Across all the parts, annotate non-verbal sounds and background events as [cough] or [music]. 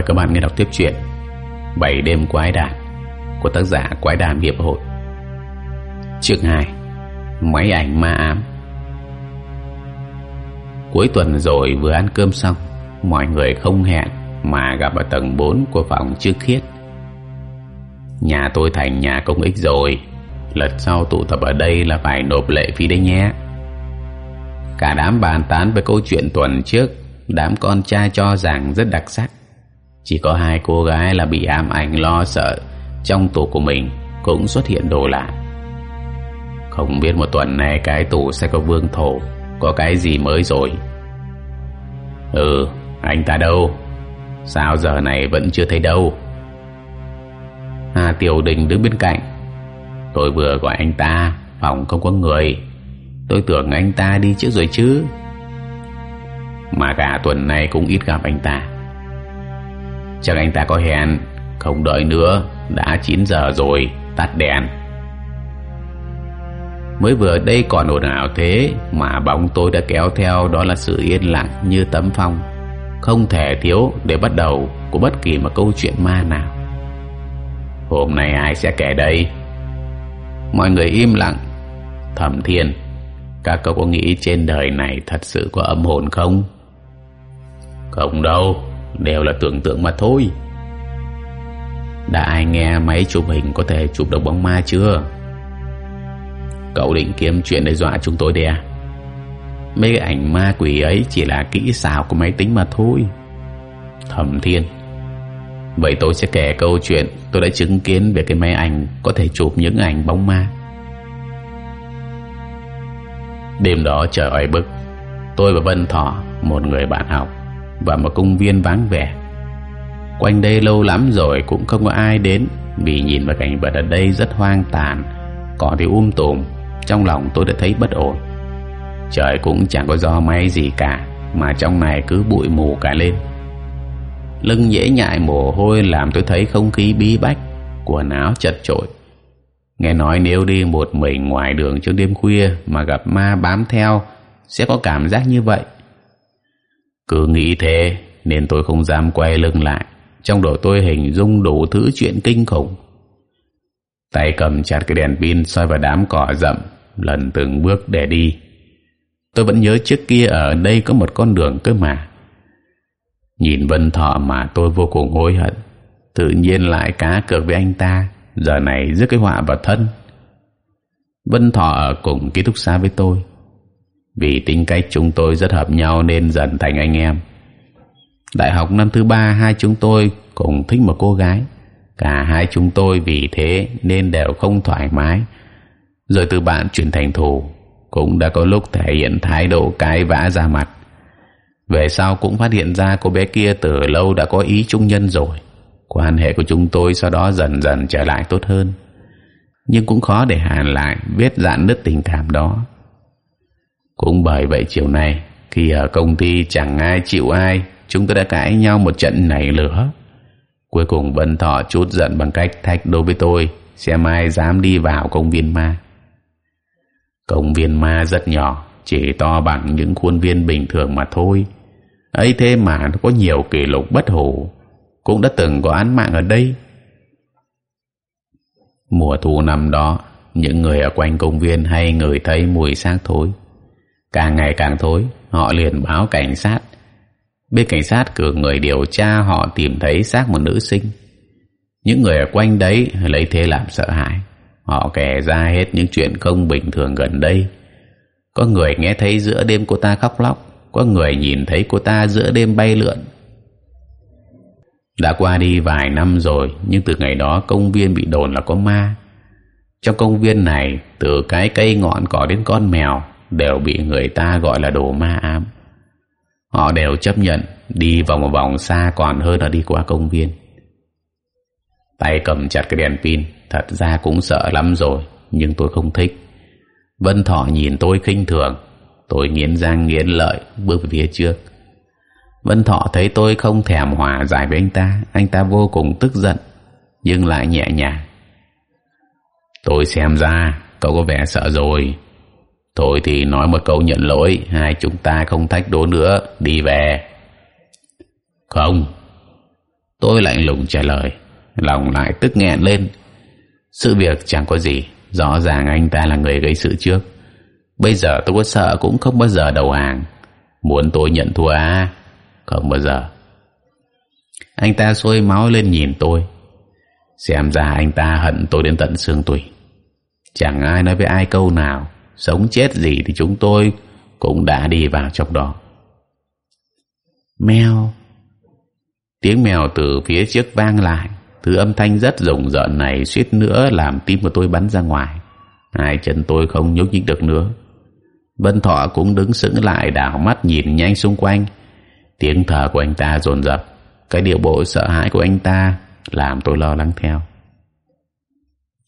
Mời các bạn nghe đọc tiếp chuyện Bảy đêm quái đàn của tác giả Quái đàn Hiệp hội. Chương 2 Máy ảnh ma ám. Cuối tuần rồi vừa ăn cơm xong, Mọi người không hẹn Mà gặp ở tầng 4 của phòng trước khiết. Nhà tôi thành nhà công ích rồi, Lần sau tụ tập ở đây là phải nộp lệ phí đấy nhé. Cả đám bàn tán về câu chuyện tuần trước, Đám con trai cho rằng rất đặc sắc. Chỉ có hai cô gái là bị ám ảnh lo sợ, Trong tủ của mình cũng xuất hiện đồ lạ. Không biết một tuần này cái tủ sẽ có vương thổ, Có cái gì mới rồi? Ừ anh ta đâu? Sao giờ này vẫn chưa thấy đâu? Hà Tiểu Đình đứng bên cạnh. Tôi vừa gọi anh ta, Phòng không có người. Tôi tưởng anh ta đi trước rồi chứ. Mà cả tuần này cũng ít gặp anh ta. Chắc anh ta có hẹn. Không đợi nữa, Đã 9 giờ rồi, Tắt đèn. Mới vừa đây còn ồn ào thế, Mà bóng tôi đã kéo theo Đó là sự yên lặng như tấm phong. Không thể thiếu để bắt đầu Của bất kỳ một câu chuyện ma nào. Hôm nay ai sẽ kể đây Mọi người im lặng. Thẩm thiên, Các cậu có nghĩ trên đời này Thật sự có âm hồn không? Không đâu. Đều là tưởng tượng mà thôi. Đã ai nghe máy chụp hình Có thể chụp được bóng ma chưa? Cậu định kiếm chuyện để dọa chúng tôi đi à? Mấy cái ảnh ma quỷ ấy Chỉ là kỹ xảo của máy tính mà thôi. Thẩm thiên Vậy tôi sẽ kể câu chuyện tôi đã chứng kiến về cái máy ảnh có thể chụp những ảnh bóng ma. Đêm đó trời oi bức, tôi và Vân Thọ, một người bạn học, và một công viên vắng vẻ. Quanh đây lâu lắm rồi cũng không có ai đến vì nhìn vào cảnh vật ở đây rất hoang tàn, cỏ thì um tùm, trong lòng tôi đã thấy bất ổn. Trời cũng chẳng có gió máy gì cả, mà trong này cứ bụi mù cả lên lưng dễ nhại mồ hôi làm tôi thấy không khí bí bách quần áo chật chội nghe nói nếu đi một mình ngoài đường trước đêm khuya mà gặp ma bám theo sẽ có cảm giác như vậy cứ nghĩ thế, nên tôi không dám quay lưng lại. Trong đầu tôi hình dung đủ thứ chuyện kinh khủng. Tay cầm chặt cái đèn pin soi vào đám cỏ rậm, lần từng bước để đi. Tôi vẫn nhớ trước kia ở đây có một con đường cơ mà. Nhìn Vân Thọ mà tôi vô cùng hối hận. Tự nhiên lại cá cược với anh ta, Giờ này rước cái họa vào thân. Vân Thọ ở cùng ký túc xá với tôi. Vì tính cách chúng tôi rất hợp nhau Nên dần thành anh em Đại học năm thứ ba, Hai chúng tôi cùng thích một cô gái Cả hai chúng tôi vì thế Nên đều không thoải mái Rồi từ bạn chuyển thành thù, Cũng đã có lúc thể hiện thái độ cái vã ra mặt về sau cũng phát hiện ra cô bé kia từ lâu đã có ý trung nhân rồi. Quan hệ của chúng tôi sau đó dần dần trở lại tốt hơn. Nhưng cũng khó để hàn lại, vết dạn nứt tình cảm đó. Cũng bởi vậy chiều nay, khi ở công ty chẳng ai chịu ai, chúng tôi đã cãi nhau một trận nảy lửa. Cuối cùng Vân Thọ chút giận bằng cách thách đối với tôi, xem ai dám đi vào công viên ma. Công viên ma rất nhỏ, chỉ to bằng những khuôn viên bình thường mà thôi ấy thế mà nó có nhiều kỷ lục bất hủ cũng đã từng có án mạng ở đây mùa thu năm đó những người ở quanh công viên hay người thấy mùi xác thối càng ngày càng thối, họ liền báo cảnh sát. Bên cảnh sát cử người điều tra, họ tìm thấy xác một nữ sinh. Những người ở quanh đấy lấy thế làm sợ hãi. Họ kể ra hết những chuyện không bình thường gần đây. Có người nghe thấy giữa đêm cô ta khóc lóc, có người nhìn thấy cô ta giữa đêm bay lượn. Đã qua đi vài năm rồi, nhưng từ ngày đó công viên bị đồn là có ma. Trong công viên này, từ cái cây ngọn cỏ đến con mèo đều bị người ta gọi là đồ ma ám. Họ đều chấp nhận đi vòng một vòng xa còn hơn là đi qua công viên. Tay cầm chặt cái đèn pin, thật ra cũng sợ lắm rồi, nhưng tôi không thích. Vân thọ nhìn tôi khinh thường, tôi nghiến răng nghiến lợi bước về phía trước. Vân thọ thấy tôi không thèm hòa giải với anh ta anh ta vô cùng tức giận, nhưng lại nhẹ nhàng. Tôi xem ra, cậu có vẻ sợ rồi thôi thì nói một câu nhận lỗi, hai chúng ta không thách đố nữa, đi về. Không. Tôi lạnh lùng trả lời, lòng lại tức nghẹn lên. Sự việc chẳng có gì, rõ ràng anh ta là người gây sự trước. Bây giờ tôi có sợ cũng không bao giờ đầu hàng. Muốn tôi nhận thua à không bao giờ. Anh ta sôi máu lên nhìn tôi. Xem ra anh ta hận tôi đến tận xương tủy. Chẳng ai nói với ai câu nào sống chết gì thì chúng tôi cũng đã đi vào trong đó. Mèo. Tiếng mèo từ phía trước vang lại. Thứ âm thanh rất rùng rợn này suýt nữa làm tim của tôi bắn ra ngoài. Hai chân tôi không nhúc nhích được nữa. Vân thọ cũng đứng sững lại, đảo mắt nhìn nhanh xung quanh. Tiếng thở của anh ta dồn dập. Cái điệu bộ sợ hãi của anh ta làm tôi lo lắng theo.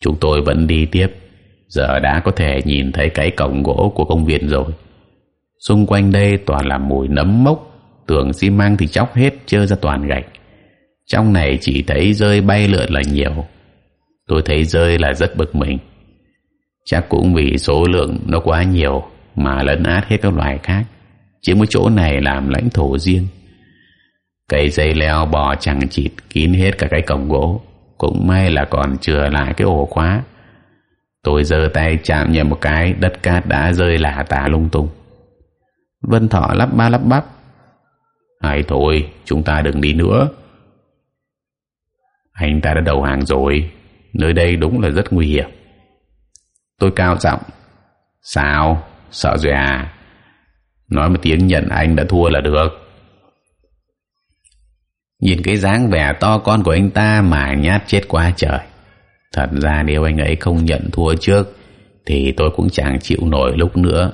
Chúng tôi vẫn đi tiếp giờ đã có thể nhìn thấy cái cổng gỗ của công viên rồi. Xung quanh đây toàn là mùi nấm mốc, tường xi măng thì chóc hết trơ ra toàn gạch. Trong này chỉ thấy rơi bay lượn là nhiều. Tôi thấy rơi là rất bực mình. Chắc cũng vì số lượng nó quá nhiều mà lấn át hết các loài khác. Chỉ một chỗ này làm lãnh thổ riêng. Cây dây leo bò chẳng chịt kín hết cả cái cổng gỗ. Cũng may là còn chừa lại cái ổ khóa tôi giơ tay chạm nhẹ một cái, đất cát đã rơi lả tả lung tung. Vân thọ lắp ba lắp bắp. Hay thôi, chúng ta đừng đi nữa. Anh ta đã đầu hàng rồi. Nơi đây đúng là rất nguy hiểm. Tôi cao giọng. Sao? Sợ rồi à? Nói một tiếng nhận anh đã thua là được. Nhìn cái dáng vẻ to con của anh ta mà nhát chết quá trời thật ra nếu anh ấy không nhận thua trước, thì tôi cũng chẳng chịu nổi lúc nữa.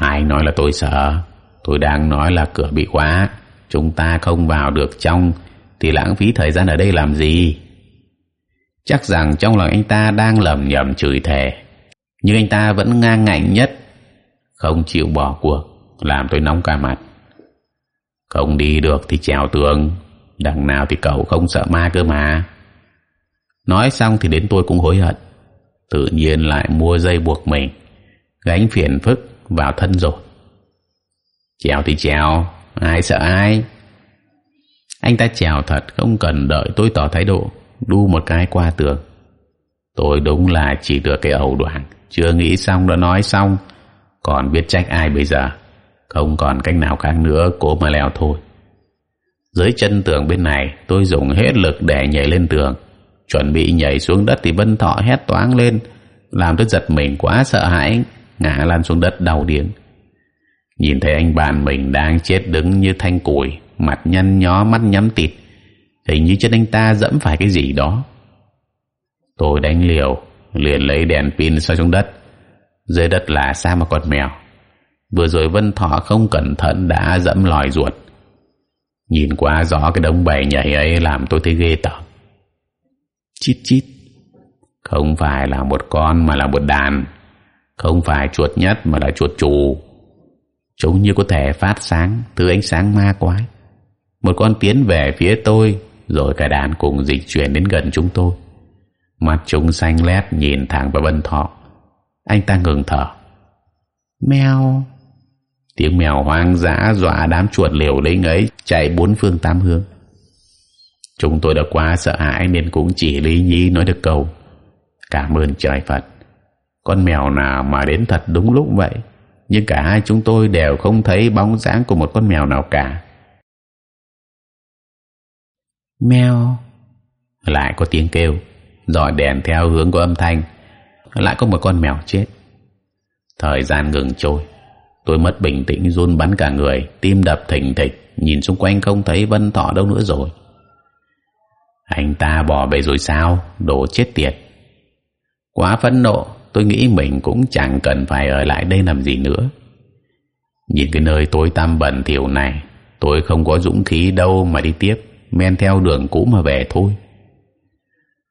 Ai nói là tôi sợ? Tôi đang nói là cửa bị khóa. Chúng ta không vào được trong, thì lãng phí thời gian ở đây làm gì? Chắc rằng trong lòng anh ta đang lầm nhầm chửi thề, nhưng anh ta vẫn ngang ngạnh nhất. Không chịu bỏ cuộc, làm tôi nóng cả mặt. Không đi được thì trèo tường, đằng nào thì cậu không sợ ma cơ mà nói xong thì đến tôi cũng hối hận. Tự nhiên lại mua dây buộc mình, gánh phiền phức vào thân rồi. Chèo thì chèo, ai sợ ai? Anh ta chèo thật, không cần đợi tôi tỏ thái độ, đu một cái qua tường. Tôi đúng là chỉ được cái ẩu đoạn chưa nghĩ xong đã nói xong. Còn biết trách ai bây giờ, không còn cách nào khác nữa, cố mà leo thôi. Dưới chân tường bên này, tôi dùng hết lực để nhảy lên tường chuẩn bị nhảy xuống đất thì vân thọ hét toáng lên, làm tôi giật mình quá, sợ hãi, ngã lăn xuống đất đau điếng nhìn thấy anh bạn mình đang chết đứng như thanh củi, mặt nhăn nhó, mắt nhắm tịt, hình như chân anh ta dẫm phải cái gì đó. Tôi đánh liều, liền lấy đèn pin soi xuống đất. Dưới đất là xa mà con mèo? Vừa rồi vân thọ không cẩn thận đã dẫm lòi ruột. Nhìn quá rõ cái đống bầy nhảy ấy làm tôi thấy ghê tởm chít chít. Không phải là một con mà là một đàn. Không phải chuột nhất mà là chuột chủ. Chúng như có thể phát sáng từ ánh sáng ma quái. Một con tiến về phía tôi rồi cả đàn cùng dịch chuyển đến gần chúng tôi. Mắt chúng xanh lét nhìn thẳng vào vân thọ. Anh ta ngừng thở. Mèo. Tiếng mèo hoang dã dọa đám chuột liều lĩnh ấy chạy bốn phương tám hướng chúng tôi đã quá sợ hãi nên cũng chỉ lý nhí nói được câu cảm ơn trời phật. Con mèo nào mà đến thật đúng lúc vậy? Nhưng cả hai chúng tôi đều không thấy bóng dáng của một con mèo nào cả. Mèo. Lại có tiếng kêu dọi đèn theo hướng của âm thanh. Lại có một con mèo chết. Thời gian ngừng trôi. Tôi mất bình tĩnh run bắn cả người tim đập thình thịch. Nhìn xung quanh không thấy vân thọ đâu nữa rồi anh ta bỏ về rồi sao? Đồ chết tiệt. Quá phẫn nộ, tôi nghĩ mình cũng chẳng cần phải ở lại đây làm gì nữa. Nhìn cái nơi tối tăm bẩn thỉu này, tôi không có dũng khí đâu mà đi tiếp, men theo đường cũ mà về thôi.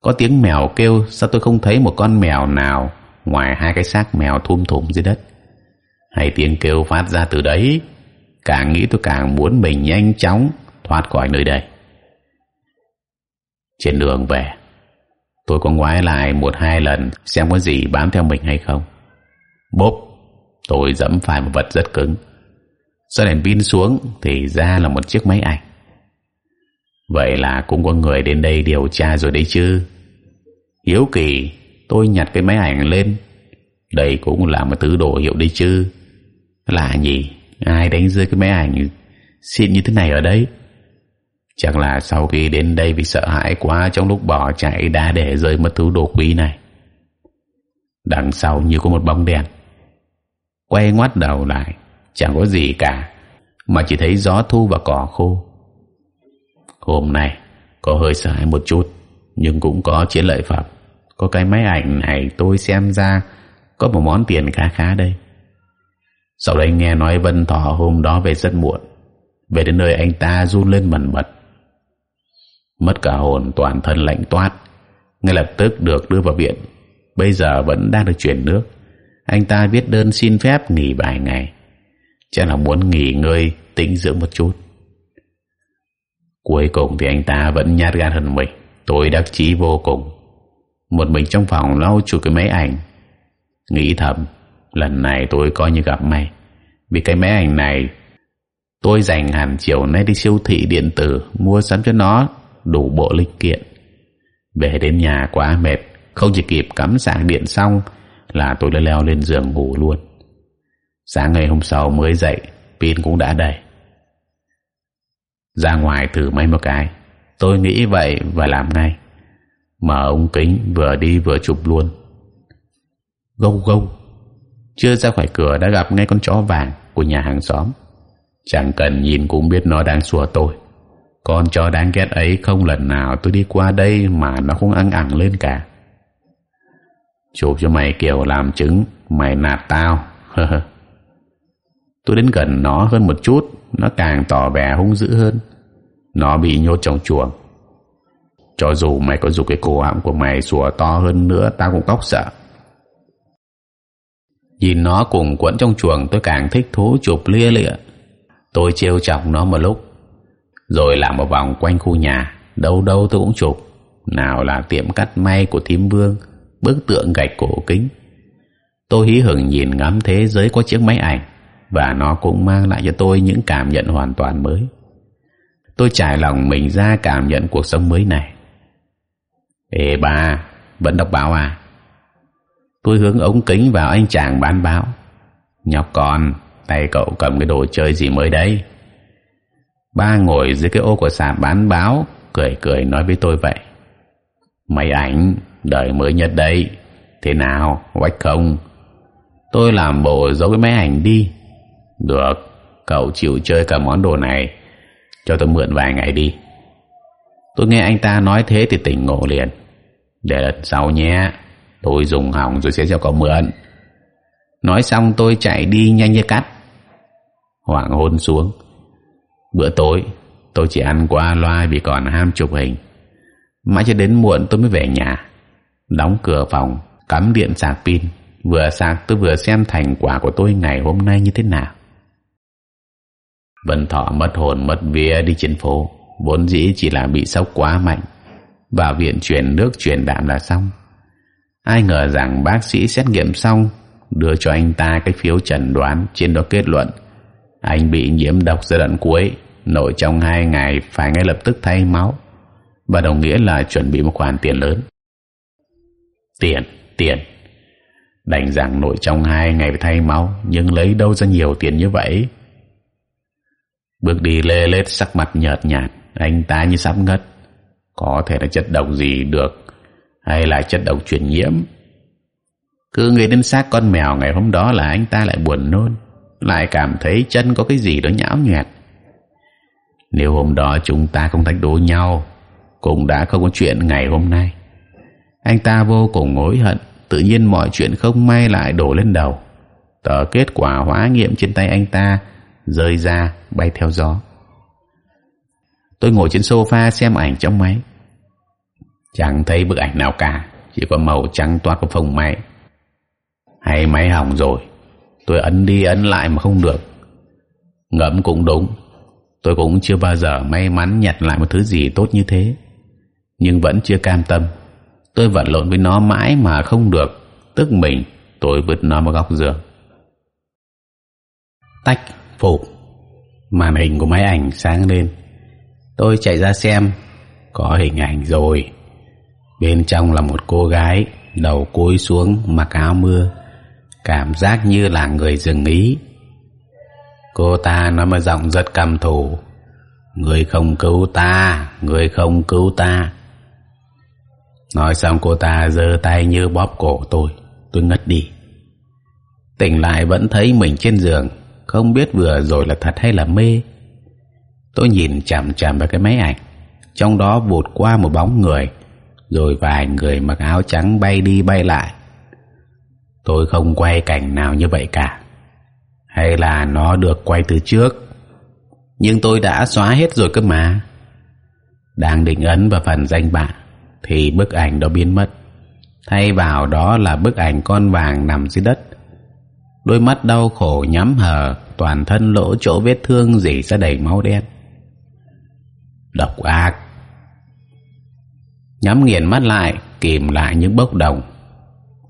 Có tiếng mèo kêu, sao tôi không thấy một con mèo nào ngoài hai cái xác mèo thum thủm dưới đất? Hay tiếng kêu phát ra từ đấy? Càng nghĩ tôi càng muốn mình nhanh chóng thoát khỏi nơi đây trên đường về. Tôi có ngoái lại một hai lần xem có gì bám theo mình hay không. Bốp, tôi dẫm phải một vật rất cứng. Sau đèn pin xuống thì ra là một chiếc máy ảnh. Vậy là cũng có người đến đây điều tra rồi đấy chứ. Hiếu kỳ, tôi nhặt cái máy ảnh lên. Đây cũng là một thứ đồ hiệu đấy chứ. Lạ nhỉ, ai đánh rơi cái máy ảnh? Xịn như thế này ở đây? Chắc là sau khi đến đây vì sợ hãi quá, trong lúc bỏ chạy đã để rơi mất thứ đồ quý này. Đằng sau như có một bóng đèn quay ngoắt đầu lại, chẳng có gì cả, mà chỉ thấy gió thu và cỏ khô. Hôm nay, có hơi sợ hãi một chút, nhưng cũng có chiến lợi phẩm. Có cái máy ảnh này tôi xem ra, có một món tiền khá khá đây. Sau đây nghe nói vân thọ hôm đó về rất muộn. Về đến nơi anh ta run lên bần bật mất cả hồn toàn thân lạnh toát. Ngay lập tức được đưa vào viện. Bây giờ vẫn đang được chuyển nước. Anh ta viết đơn xin phép nghỉ vài ngày. Chắc là muốn nghỉ ngơi, tĩnh dưỡng một chút. Cuối cùng thì anh ta vẫn nhát gan hơn mình. Tôi đắc chí vô cùng. Một mình trong phòng lau chùi cái máy ảnh. Nghĩ thầm, lần này tôi coi như gặp may. Vì cái máy ảnh này, tôi dành hẳn chiều nay đi siêu thị điện tử mua sắm cho nó đủ bộ linh kiện. Về đến nhà quá mệt, không chỉ kịp cắm sạc điện xong là tôi đã leo lên giường ngủ luôn. Sáng ngày hôm sau mới dậy, pin cũng đã đầy. Ra ngoài thử máy một cái, tôi nghĩ vậy và làm ngay. Mở ống kính vừa đi vừa chụp luôn. Gâu gâu, chưa ra khỏi cửa đã gặp ngay con chó vàng của nhà hàng xóm. Chẳng cần nhìn cũng biết nó đang xua tôi con chó đáng ghét ấy không lần nào tôi đi qua đây mà nó không ăn ẳng lên cả. Chụp cho mày kiểu làm chứng, mày nạt tao. [laughs] Tôi đến gần nó hơn một chút, nó càng tỏ vẻ hung dữ hơn. Nó bị nhốt trong chuồng. Cho dù mày có dùng cái cổ họng của mày sủa to hơn nữa, tao cũng cóc sợ. Nhìn nó cùng quẫn trong chuồng, tôi càng thích thú chụp lia lịa. Tôi trêu chọc nó một lúc rồi làm một vòng quanh khu nhà, đâu đâu tôi cũng chụp. Nào là tiệm cắt may của thím vương, bức tượng gạch cổ kính. Tôi hí hửng nhìn ngắm thế giới có chiếc máy ảnh, và nó cũng mang lại cho tôi những cảm nhận hoàn toàn mới. Tôi trải lòng mình ra cảm nhận cuộc sống mới này. Ê ba, vẫn đọc báo à? Tôi hướng ống kính vào anh chàng bán báo. Nhóc con, tay cậu cầm cái đồ chơi gì mới đấy? Ba ngồi dưới cái ô của sạp bán báo, cười cười nói với tôi vậy. Máy ảnh, đời mới nhất đấy. Thế nào vách không? Tôi làm bộ giấu cái máy ảnh đi. Được, cậu chịu chơi cả món đồ này. Cho tôi mượn vài ngày đi. Tôi nghe anh ta nói thế thì tỉnh ngộ liền. Để lần sau nhé, tôi dùng hỏng rồi sẽ cho cậu mượn. Nói xong tôi chạy đi nhanh như cắt. Hoàng hôn xuống bữa tối, tôi chỉ ăn qua loa vì còn ham chụp hình. Mãi cho đến muộn tôi mới về nhà. Đóng cửa phòng, cắm điện sạc pin, vừa sạc tôi vừa xem thành quả của tôi ngày hôm nay như thế nào. Vân thọ mất hồn, mất vía đi trên phố. Vốn dĩ chỉ là bị sốc quá mạnh. Vào viện truyền nước, truyền đạm là xong. Ai ngờ rằng bác sĩ xét nghiệm xong, đưa cho anh ta cái phiếu chẩn đoán, trên đó kết luận anh bị nhiễm độc giai đoạn cuối, nội trong hai ngày phải ngay lập tức thay máu. Và đồng nghĩa là chuẩn bị một khoản tiền lớn. Tiền tiền. Đành rằng nội trong hai ngày phải thay máu, nhưng lấy đâu ra nhiều tiền như vậy? Bước đi lê lết sắc mặt nhợt nhạt, anh ta như sắp ngất. Có thể là chất độc gì được, hay là chất độc truyền nhiễm? Cứ nghĩ đến xác con mèo ngày hôm đó là anh ta lại buồn nôn lại cảm thấy chân có cái gì đó nhão nhẹt. nếu hôm đó chúng ta không thách đố nhau, cũng đã không có chuyện ngày hôm nay. Anh ta vô cùng hối hận, tự nhiên mọi chuyện không may lại đổ lên đầu. Tờ kết quả hóa nghiệm trên tay anh ta rơi ra bay theo gió. Tôi ngồi trên sofa xem ảnh trong máy. Chẳng thấy bức ảnh nào cả, chỉ có màu trắng toát của phòng máy. Hay máy hỏng rồi tôi ấn đi ấn lại mà không được. Ngẫm cũng đúng. Tôi cũng chưa bao giờ may mắn nhặt lại một thứ gì tốt như thế. Nhưng vẫn chưa cam tâm. Tôi vật lộn với nó mãi mà không được. Tức mình, tôi vứt nó vào góc giường. Tách, phục. Màn hình của máy ảnh sáng lên. Tôi chạy ra xem. Có hình ảnh rồi. Bên trong là một cô gái, đầu cúi xuống mặc áo mưa cảm giác như là người dừng ý. Cô ta nói mà giọng rất căm thù. Người không cứu ta, người không cứu ta. Nói xong cô ta giơ tay như bóp cổ tôi. Tôi ngất đi. Tỉnh lại vẫn thấy mình trên giường. Không biết vừa rồi là thật hay là mê. Tôi nhìn chằm chằm vào cái máy ảnh. Trong đó vụt qua một bóng người. Rồi vài người mặc áo trắng bay đi bay lại tôi không quay cảnh nào như vậy cả. Hay là nó được quay từ trước? Nhưng tôi đã xóa hết rồi cơ mà. Đang định ấn vào phần danh bạ, thì bức ảnh đó biến mất. Thay vào đó là bức ảnh con vàng nằm dưới đất. Đôi mắt đau khổ nhắm hờ, toàn thân lỗ chỗ vết thương dỉ ra đầy máu đen. Độc ác. Nhắm nghiền mắt lại, kìm lại những bốc đồng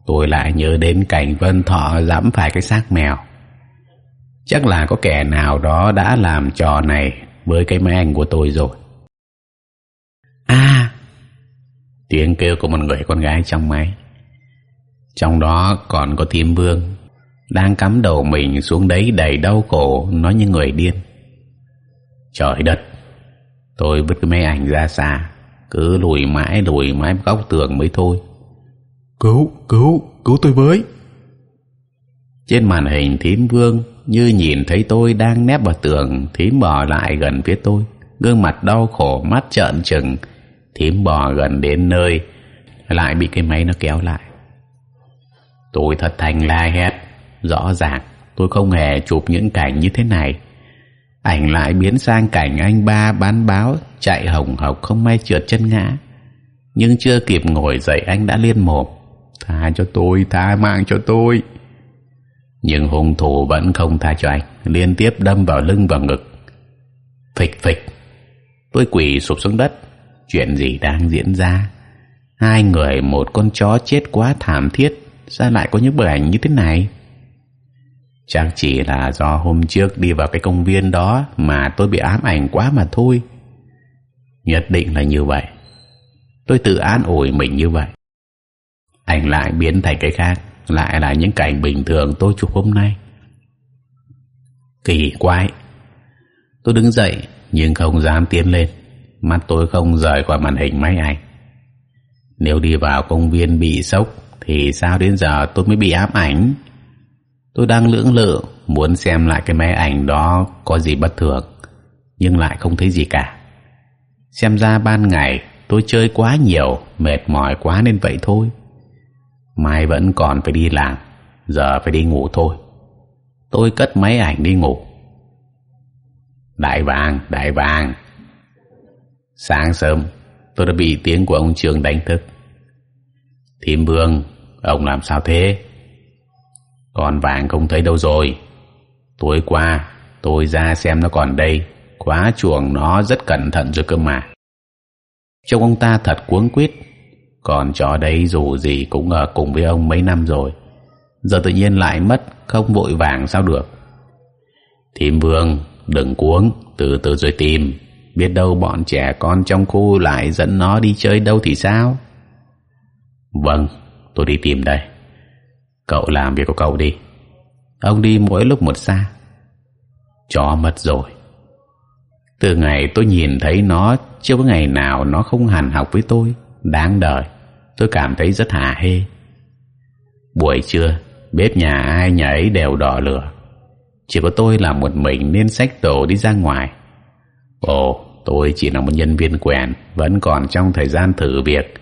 tôi lại nhớ đến cảnh vân thọ dẫm phải cái xác mèo. Chắc là có kẻ nào đó đã làm trò này với cái máy ảnh của tôi rồi. À! Tiếng kêu của một người con gái trong máy. Trong đó còn có thím vương đang cắm đầu mình xuống đấy đầy đau khổ nói như người điên. Trời đất! Tôi vứt cái máy ảnh ra xa cứ lùi mãi lùi mãi góc tường mới thôi cứu cứu cứu tôi với. Trên màn hình thím vương, như nhìn thấy tôi đang nép vào tường, thím bò lại gần phía tôi. Gương mặt đau khổ, mắt trợn trừng. Thím bò gần đến nơi, lại bị cái máy nó kéo lại. Tôi thật thành la hét. Rõ ràng, tôi không hề chụp những cảnh như thế này. Ảnh lại biến sang cảnh anh ba bán báo, chạy hồng hộc không may trượt chân ngã. Nhưng chưa kịp ngồi dậy, anh đã liên mồm tha cho tôi, tha mạng cho tôi. Nhưng hung thủ vẫn không tha cho anh, liên tiếp đâm vào lưng và ngực. Phịch phịch. Tôi quỳ sụp xuống đất. Chuyện gì đang diễn ra? Hai người, một con chó chết quá thảm thiết, sao lại có những bức ảnh như thế này? Chắc chỉ là do hôm trước đi vào cái công viên đó mà tôi bị ám ảnh quá mà thôi. Nhất định là như vậy. Tôi tự an ủi mình như vậy ảnh lại biến thành cái khác, lại là những cảnh bình thường tôi chụp hôm nay. Kỳ quái. Tôi đứng dậy, nhưng không dám tiến lên. Mắt tôi không rời khỏi màn hình máy ảnh. Nếu đi vào công viên bị sốc, thì sao đến giờ tôi mới bị ám ảnh? Tôi đang lưỡng lự, muốn xem lại cái máy ảnh đó có gì bất thường, nhưng lại không thấy gì cả. Xem ra ban ngày tôi chơi quá nhiều, mệt mỏi quá nên vậy thôi mai vẫn còn phải đi làm, giờ phải đi ngủ thôi. Tôi cất máy ảnh đi ngủ. Đại vàng đại vàng. Sáng sớm, tôi đã bị tiếng của ông trường đánh thức. Thím vương, ông làm sao thế? Còn vàng không thấy đâu rồi. Tối qua, tôi ra xem nó còn đây. Khóa chuồng nó rất cẩn thận rồi cơ mà. Trông ông ta thật cuống quýt còn chó đấy dù gì cũng ở cùng với ông mấy năm rồi. Giờ tự nhiên lại mất, không vội vàng sao được. Thím vương, đừng cuống, từ từ rồi tìm. Biết đâu bọn trẻ con trong khu lại dẫn nó đi chơi đâu thì sao? Vâng tôi đi tìm đây. Cậu làm việc của cậu đi. Ông đi mỗi lúc một xa. Chó mất rồi. Từ ngày tôi nhìn thấy nó, chưa có ngày nào nó không hàn học với tôi. Đáng đời tôi cảm thấy rất hả hê. Buổi trưa, bếp nhà ai nhà ấy đều đỏ lửa. Chỉ có tôi là một mình nên xách đồ đi ra ngoài. Ồ, tôi chỉ là một nhân viên quèn, vẫn còn trong thời gian thử việc.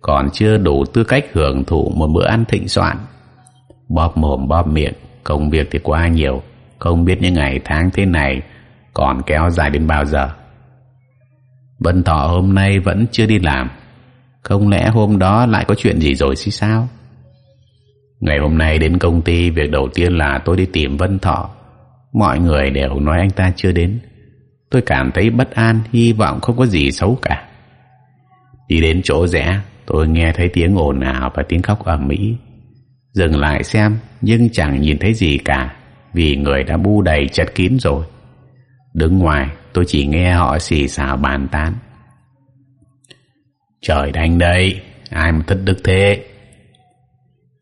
Còn chưa đủ tư cách hưởng thụ một bữa ăn thịnh soạn. Bóp mồm, bóp miệng, công việc thì quá nhiều. Không biết những ngày tháng thế này còn kéo dài đến bao giờ. Vân thọ hôm nay vẫn chưa đi làm không lẽ hôm đó lại có chuyện gì rồi chứ sao? Ngày hôm nay đến công ty, việc đầu tiên là tôi đi tìm vân thọ. Mọi người đều nói anh ta chưa đến. Tôi cảm thấy bất an, hy vọng không có gì xấu cả. Đi đến chỗ rẽ, tôi nghe thấy tiếng ồn ào và tiếng khóc ầm ĩ. Dừng lại xem, nhưng chẳng nhìn thấy gì cả, vì người đã bu đầy chật kín rồi. Đứng ngoài, tôi chỉ nghe họ xì xào bàn tán trời đánh đây, ai mà thất đức thế?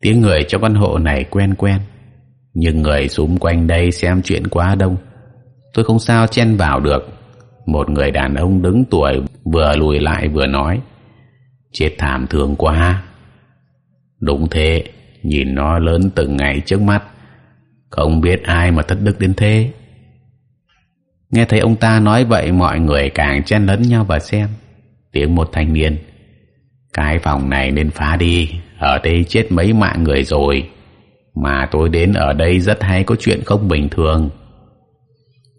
Tiếng người trong căn hộ này quen quen, nhưng người xung quanh đây xem chuyện quá đông. Tôi không sao chen vào được. Một người đàn ông đứng tuổi vừa lùi lại vừa nói, chết thảm thương quá. Đúng thế, nhìn nó lớn từng ngày trước mắt, không biết ai mà thất đức đến thế. Nghe thấy ông ta nói vậy, mọi người càng chen lấn nhau và xem. Tiếng một thanh niên cái phòng này nên phá đi. Ở đây chết mấy mạng người rồi. Mà tôi đến ở đây rất hay có chuyện không bình thường.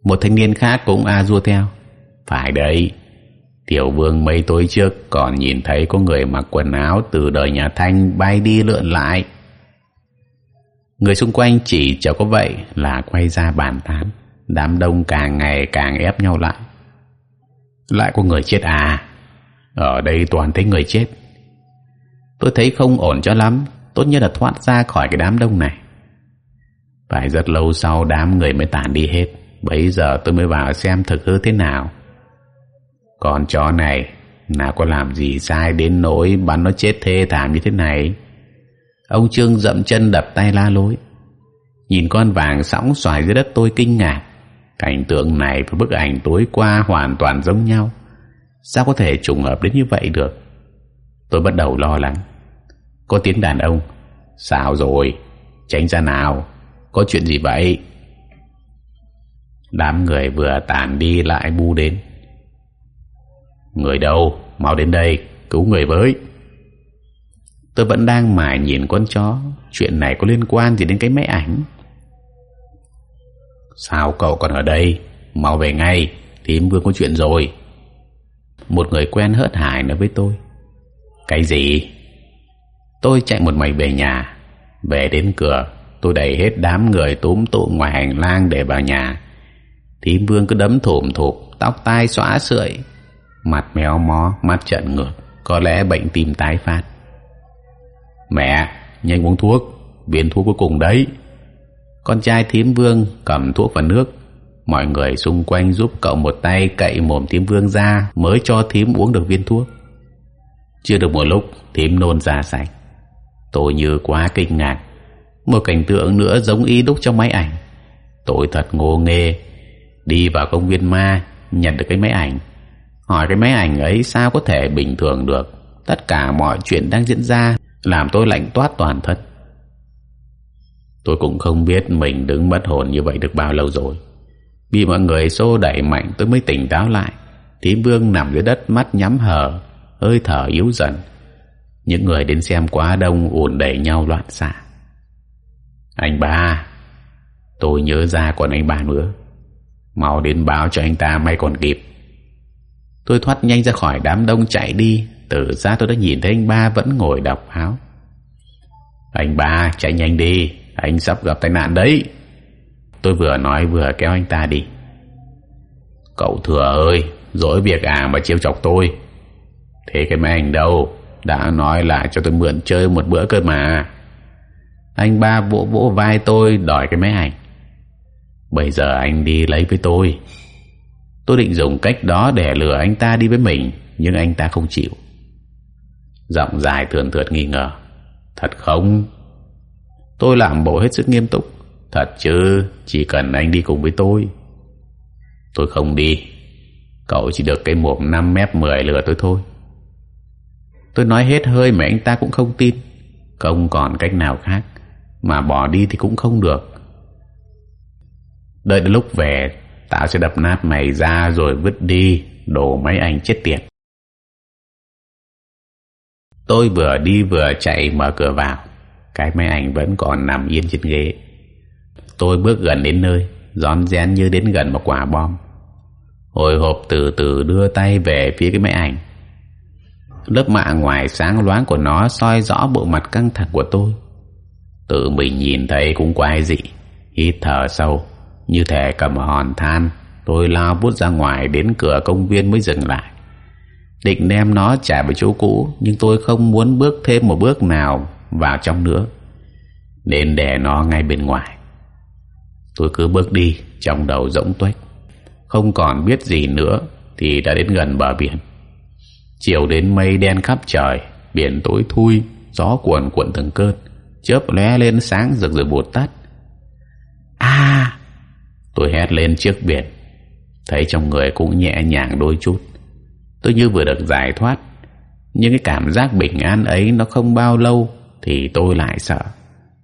Một thanh niên khác cũng a dua theo. Phải đấy. Tiểu vương mấy tối trước còn nhìn thấy có người mặc quần áo từ đời nhà thanh bay đi lượn lại. Người xung quanh chỉ cho có vậy là quay ra bàn tán. Đám đông càng ngày càng ép nhau lại. Lại có người chết à? Ở đây toàn thấy người chết tôi thấy không ổn cho lắm. Tốt nhất là thoát ra khỏi cái đám đông này. Phải rất lâu sau đám người mới tản đi hết. Bấy giờ tôi mới vào xem thực hư thế nào. Con chó này, nào có làm gì sai đến nỗi bắn nó chết thê thảm như thế này? Ông trương dậm chân đập tay la lối. Nhìn con vàng sõng xoài dưới đất tôi kinh ngạc. Cảnh tượng này và bức ảnh tối qua hoàn toàn giống nhau. Sao có thể trùng hợp đến như vậy được? Tôi bắt đầu lo lắng. Có tiếng đàn ông. Sao rồi? Tránh ra nào. Có chuyện gì vậy? Đám người vừa tản đi lại bu đến. Người đâu? Mau đến đây, cứu người với. Tôi vẫn đang mải nhìn con chó. Chuyện này có liên quan gì đến cái máy ảnh? Sao cậu còn ở đây? Mau về ngay thím vương có chuyện rồi. Một người quen hớt hải nói với tôi cái gì? Tôi chạy một mạch về nhà. Về đến cửa, tôi đẩy hết đám người túm tụm ngoài hành lang để vào nhà. Thím vương cứ đấm thủm thụp, tóc tai xóa sưởi mặt méo mó, mắt trợn ngược, có lẽ bệnh tim tái phát. Mẹ, nhanh uống thuốc, viên thuốc cuối cùng đấy. Con trai thím vương cầm thuốc và nước. Mọi người xung quanh giúp cậu một tay cậy mồm thím vương ra mới cho thím uống được viên thuốc chưa được một lúc thím nôn ra sạch. Tôi như quá kinh ngạc. Một cảnh tượng nữa giống y đúc trong máy ảnh. Tôi thật ngô nghê. Đi vào công viên ma, nhận được cái máy ảnh. Hỏi cái máy ảnh ấy sao có thể bình thường được. Tất cả mọi chuyện đang diễn ra làm tôi lạnh toát toàn thân. Tôi cũng không biết mình đứng mất hồn như vậy được bao lâu rồi. Bị mọi người xô đẩy mạnh tôi mới tỉnh táo lại. Thím vương nằm dưới đất mắt nhắm hờ hơi thở yếu dần. Những người đến xem quá đông ùn đẩy nhau loạn xạ. Anh ba, tôi nhớ ra còn anh ba nữa. Mau đến báo cho anh ta may còn kịp. Tôi thoát nhanh ra khỏi đám đông chạy đi. Từ xa tôi đã nhìn thấy anh ba vẫn ngồi đọc báo. anh ba, chạy nhanh đi. Anh sắp gặp tai nạn đấy. Tôi vừa nói vừa kéo anh ta đi. Cậu thừa ơi, dỗi việc à mà chiêu chọc tôi thế cái máy ảnh đâu? Đã nói lại cho tôi mượn chơi một bữa cơ mà. Anh ba vỗ vỗ vai tôi đòi cái máy ảnh bây giờ anh đi lấy với tôi. Tôi định dùng cách đó để lừa anh ta đi với mình, nhưng anh ta không chịu. Giọng dài thườn thượt nghi ngờ. Thật không? Tôi làm bộ hết sức nghiêm túc. Thật chứ, chỉ cần anh đi cùng với tôi. Tôi không đi. Cậu chỉ được cái mồm năm mép mười lừa tôi thôi tôi nói hết hơi mà anh ta cũng không tin. Không còn cách nào khác. Mà bỏ đi thì cũng không được. Đợi đến lúc về, tao sẽ đập nát mày ra rồi vứt đi đồ máy ảnh chết tiệt. Tôi vừa đi vừa chạy mở cửa vào. Cái máy ảnh vẫn còn nằm yên trên ghế. Tôi bước gần đến nơi Gión rén như đến gần một quả bom. Hồi hộp từ từ đưa tay về phía cái máy ảnh lớp mạ ngoài sáng loáng của nó soi rõ bộ mặt căng thẳng của tôi. Tự mình nhìn thấy cũng quái dị. Hít thở sâu, như thể cầm hòn than, tôi lao bút ra ngoài đến cửa công viên mới dừng lại. Định đem nó trả về chỗ cũ, nhưng tôi không muốn bước thêm một bước nào vào trong nữa. Nên để nó ngay bên ngoài. Tôi cứ bước đi, trong đầu rỗng tuếch. Không còn biết gì nữa thì đã đến gần bờ biển chiều đến mây đen khắp trời, biển tối thui, gió cuồn cuộn từng cơn, chớp lóe lên sáng rực rực bụt tắt a! Tôi hét lên trước biển, thấy trong người cũng nhẹ nhàng đôi chút. Tôi như vừa được giải thoát, nhưng cái cảm giác bình an ấy nó không bao lâu thì tôi lại sợ.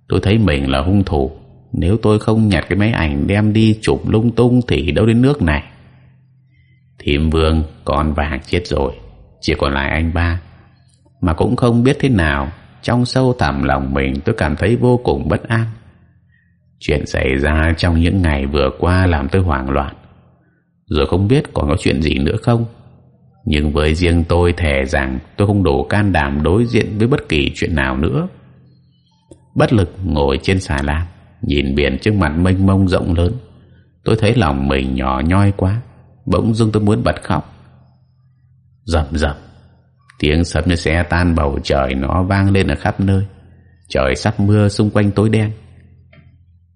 Tôi thấy mình là hung thủ, nếu tôi không nhặt cái máy ảnh đem đi chụp lung tung thì đâu đến nước này. Thím vương con vàng chết rồi chỉ còn lại anh ba. Mà cũng không biết thế nào, trong sâu thẳm lòng mình tôi cảm thấy vô cùng bất an. Chuyện xảy ra trong những ngày vừa qua làm tôi hoảng loạn. Rồi không biết còn có chuyện gì nữa không. Nhưng với riêng tôi thề rằng tôi không đủ can đảm đối diện với bất kỳ chuyện nào nữa. Bất lực ngồi trên xà lan, nhìn biển trước mặt mênh mông rộng lớn. Tôi thấy lòng mình nhỏ nhoi quá, bỗng dưng tôi muốn bật khóc rầm rầm tiếng sấm như xe tan bầu trời, nó vang lên ở khắp nơi. Trời sắp mưa xung quanh tối đen.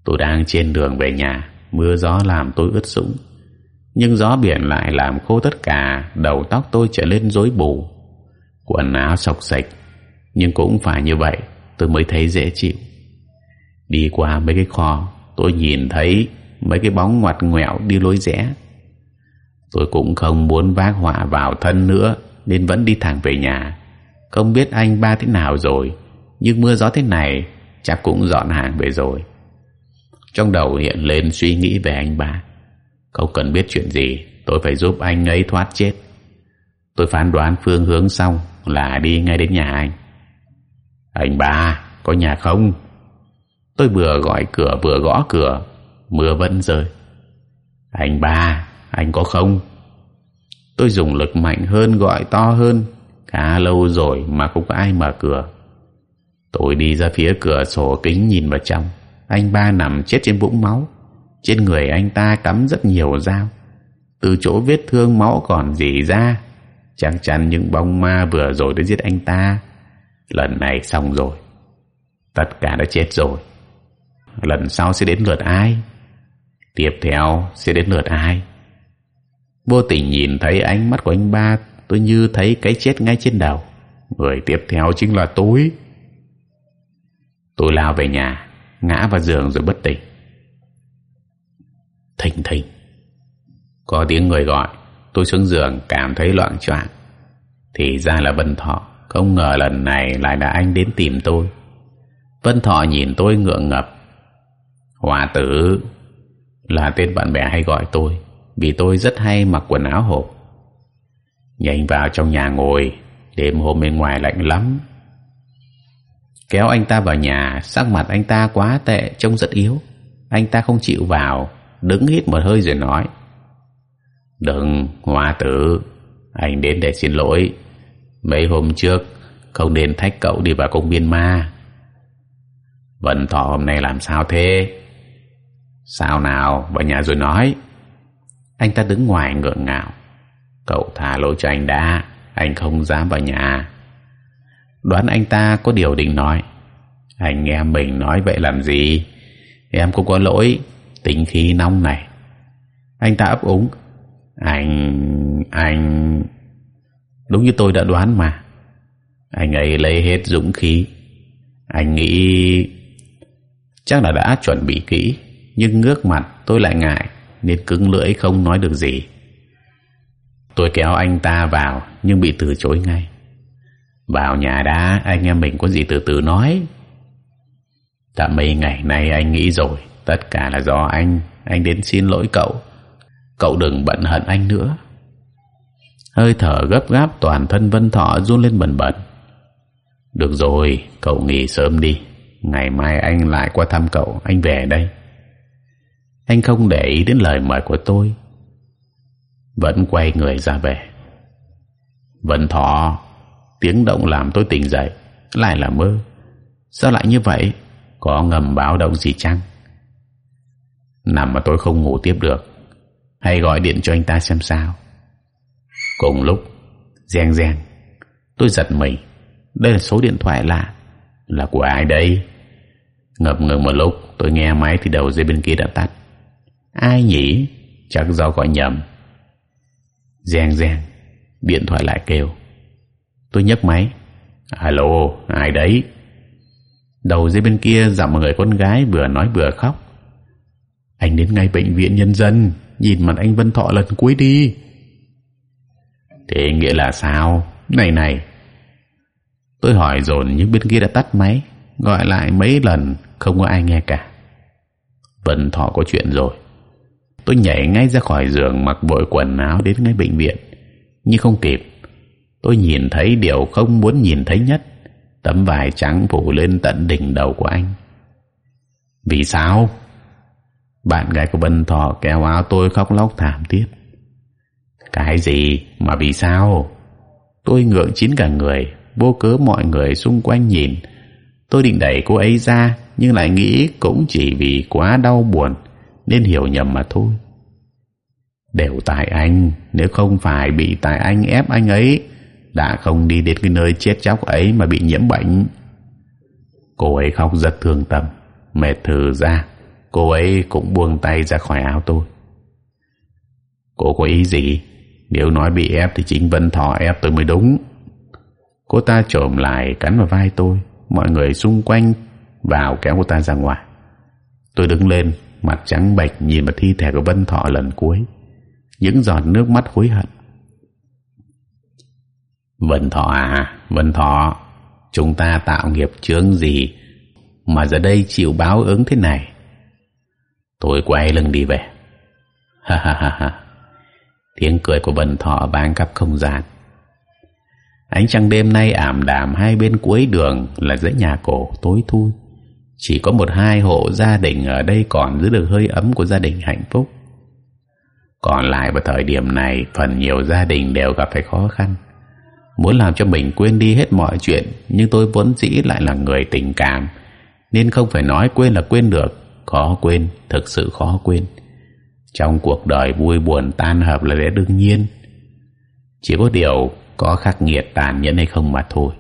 Tôi đang trên đường về nhà, mưa gió làm tôi ướt sũng. Nhưng gió biển lại làm khô tất cả, đầu tóc tôi trở lên rối bù. Quần áo sọc sạch, nhưng cũng phải như vậy, tôi mới thấy dễ chịu. Đi qua mấy cái kho, tôi nhìn thấy mấy cái bóng ngoặt ngoẹo, đi lối rẽ tôi cũng không muốn vác họa vào thân nữa, nên vẫn đi thẳng về nhà. Không biết anh ba thế nào rồi, nhưng mưa gió thế này chắc cũng dọn hàng về rồi. Trong đầu hiện lên suy nghĩ về anh ba. Không cần biết chuyện gì, tôi phải giúp anh ấy thoát chết. Tôi phán đoán phương hướng xong là đi ngay đến nhà anh. Anh ba, có nhà không? Tôi vừa gọi cửa vừa gõ cửa, mưa vẫn rơi. Anh ba anh có không? Tôi dùng lực mạnh hơn, gọi to hơn. Khá lâu rồi mà không có ai mở cửa. Tôi đi ra phía cửa sổ kính nhìn vào trong. Anh ba nằm chết trên vũng máu. Trên người anh ta cắm rất nhiều dao. Từ chỗ vết thương máu còn dỉ ra. Chắc chắn những bóng ma vừa rồi đã giết anh ta. Lần này xong rồi. Tất cả đã chết rồi. Lần sau sẽ đến lượt ai? Tiếp theo sẽ đến lượt ai? Vô tình nhìn thấy ánh mắt của anh ba, tôi như thấy cái chết ngay trên đầu. Người tiếp theo chính là tôi tôi lao về nhà, ngã vào giường rồi bất tỉnh. Thình thình có tiếng người gọi, tôi xuống giường cảm thấy loạn choạng. Thì ra là vân thọ, không ngờ lần này lại là anh đến tìm tôi. Vân thọ nhìn tôi ngượng ngập. Hòa tử, là tên bạn bè hay gọi tôi? Vì tôi rất hay mặc quần áo hộp. Nhanh vào trong nhà ngồi, đêm hôm bên ngoài lạnh lắm. Kéo anh ta vào nhà, sắc mặt anh ta quá tệ, trông rất yếu. Anh ta không chịu vào, đứng hít một hơi rồi nói, đừng, hoa tử, anh đến để xin lỗi. Mấy hôm trước, không nên thách cậu đi vào công viên ma. Vân thọ hôm nay làm sao thế? Sao nào, vào nhà rồi nói anh ta đứng ngoài ngượng ngạo. Cậu thả lỗi cho anh đã, anh không dám vào nhà. Đoán anh ta có điều định nói. Anh nghe mình nói vậy làm gì? Em cũng có lỗi, tính khí nóng này. Anh ta ấp úng. Anh anh, đúng như tôi đã đoán mà. Anh ấy lấy hết dũng khí. Anh nghĩ chắc là đã chuẩn bị kỹ, nhưng ngước mặt tôi lại ngại nên cứng lưỡi không nói được gì. Tôi kéo anh ta vào, nhưng bị từ chối ngay. Vào nhà đã, anh em mình có gì từ từ nói. Đã mấy ngày nay anh nghĩ rồi, tất cả là do anh. Anh đến xin lỗi cậu. Cậu đừng bận hận anh nữa. Hơi thở gấp gáp, toàn thân vân thọ run lên bần bật. Được rồi, cậu nghỉ sớm đi. Ngày mai anh lại qua thăm cậu. Anh về đây anh không để ý đến lời mời của tôi. Vẫn quay người ra về. Vân thọ, tiếng động làm tôi tỉnh dậy, lại là mơ. Sao lại như vậy? Có ngầm báo động gì chăng? Nằm mà tôi không ngủ tiếp được. Hay gọi điện cho anh ta xem sao. Cùng lúc, reng reng, tôi giật mình. Đây là số điện thoại lạ. Là của ai đây? Ngập ngừng một lúc, tôi nghe máy thì đầu dây bên kia đã tắt ai nhỉ? Chắc do gọi nhầm. Giang giang, điện thoại lại kêu. Tôi nhấc máy. Alo, ai đấy? Đầu dây bên kia giọng một người con gái vừa nói vừa khóc. Anh đến ngay bệnh viện nhân dân, nhìn mặt anh vân thọ lần cuối đi. Thế nghĩa là sao? Này này. Tôi hỏi dồn nhưng bên kia đã tắt máy, gọi lại mấy lần, không có ai nghe cả. Vân thọ có chuyện rồi tôi nhảy ngay ra khỏi giường mặc vội quần áo đến ngay bệnh viện. Nhưng không kịp. Tôi nhìn thấy điều không muốn nhìn thấy nhất. Tấm vải trắng phủ lên tận đỉnh đầu của anh. Vì sao? Bạn gái của Vân Thọ kéo áo tôi khóc lóc thảm thiết. Cái gì? Mà vì sao? Tôi ngượng chín cả người, vô cớ mọi người xung quanh nhìn. Tôi định đẩy cô ấy ra, nhưng lại nghĩ cũng chỉ vì quá đau buồn nên hiểu nhầm mà thôi. Đều tại anh, nếu không phải bị tại anh ép anh ấy, đã không đi đến cái nơi chết chóc ấy mà bị nhiễm bệnh. Cô ấy khóc rất thương tâm, mệt thử ra, cô ấy cũng buông tay ra khỏi áo tôi. Cô có ý gì? Nếu nói bị ép thì chính vân thọ ép tôi mới đúng. Cô ta trộm lại cắn vào vai tôi, mọi người xung quanh vào kéo cô ta ra ngoài. Tôi đứng lên mặt trắng bệch nhìn vào thi thể của vân thọ lần cuối. Những giọt nước mắt hối hận. Vân thọ à vân thọ, chúng ta tạo nghiệp chướng gì mà giờ đây chịu báo ứng thế này? Tôi quay lưng đi về. Ha ha ha ha. Tiếng cười của vân thọ vang khắp không gian. Ánh trăng đêm nay ảm đạm, hai bên cuối đường là dãy nhà cổ tối thui chỉ có một hai hộ gia đình ở đây còn giữ được hơi ấm của gia đình hạnh phúc. Còn lại vào thời điểm này, phần nhiều gia đình đều gặp phải khó khăn. Muốn làm cho mình quên đi hết mọi chuyện, nhưng tôi vốn dĩ lại là người tình cảm, nên không phải nói quên là quên được. Khó quên, thực sự khó quên. Trong cuộc đời vui buồn tan hợp là lẽ đương nhiên. Chỉ có điều có khắc nghiệt tàn nhẫn hay không mà thôi.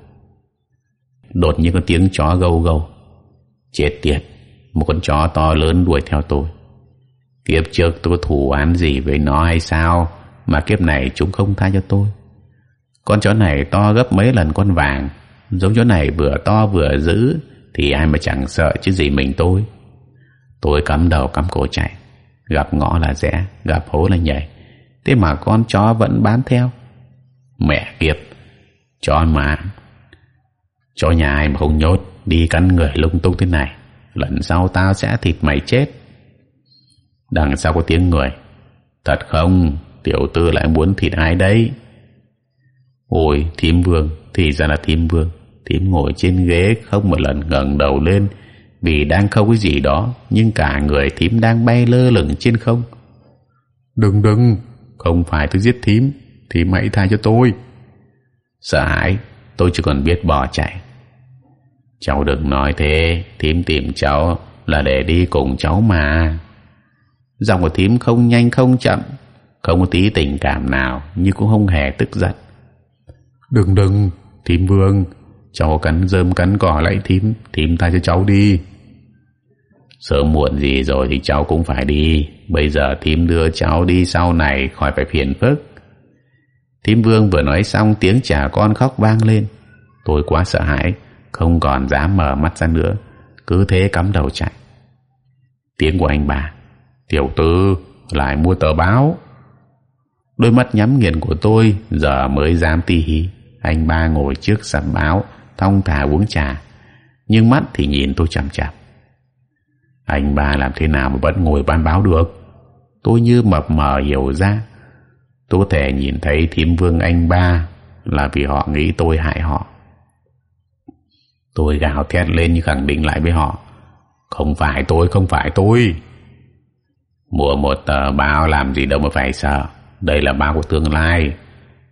Đột nhiên có tiếng chó gâu gâu chết tiệt, một con chó to lớn đuổi theo tôi. Kiếp trước tôi có thù án gì với nó hay sao mà kiếp này chúng không tha cho tôi? Con chó này to gấp mấy lần con vàng, giống chó này vừa to vừa dữ thì ai mà chẳng sợ chứ gì mình tôi. Tôi cắm đầu cắm cổ chạy, gặp ngõ là rẽ, gặp hố là nhảy, thế mà con chó vẫn bám theo. Mẹ kiếp, chó mà, chó nhà ai mà không nhốt? Đi cắn người lung tung thế này lần sau tao sẽ thịt mày chết. Đằng sau có tiếng người thật không? Tiểu tư lại muốn thịt ai đấy? Ôi thím vương thì ra là thím vương. Thím ngồi trên ghế không một lần ngẩng đầu lên vì đang không cái gì đó nhưng cả người thím đang bay lơ lửng trên không. Đừng đừng. Không phải tôi giết thím thì hãy tha cho tôi. Sợ hãi tôi chỉ còn biết bỏ chạy cháu đừng nói thế thím tìm cháu là để đi cùng cháu mà. Giọng của thím không nhanh không chậm không có tí tình cảm nào nhưng cũng không hề tức giận. Đừng đừng thím vương cháu cắn rơm cắn cỏ lại thím thím tha cho cháu đi. Sớm muộn gì rồi thì cháu cũng phải đi. Bây giờ thím đưa cháu đi sau này khỏi phải phiền phức. Thím vương vừa nói xong tiếng trả con khóc vang lên. Tôi quá sợ hãi không còn dám mở mắt ra nữa. Cứ thế cắm đầu chạy. Tiếng của anh bà. Tiểu tư, lại mua tờ báo. Đôi mắt nhắm nghiền của tôi giờ mới dám ti hí. Anh ba ngồi trước sạp báo, thong thả uống trà. Nhưng mắt thì nhìn tôi chằm chằm. Anh ba làm thế nào mà vẫn ngồi ban báo được? Tôi như mập mờ hiểu ra. Tôi có thể nhìn thấy thím vương anh ba là vì họ nghĩ tôi hại họ tôi gào thét lên như khẳng định lại với họ. Không phải tôi không phải tôi. Mua một tờ báo làm gì đâu mà phải sợ. Đây là báo của tương lai.